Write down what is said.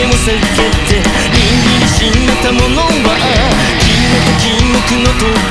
けん避けて倫理にしめたものは決めた禁くの時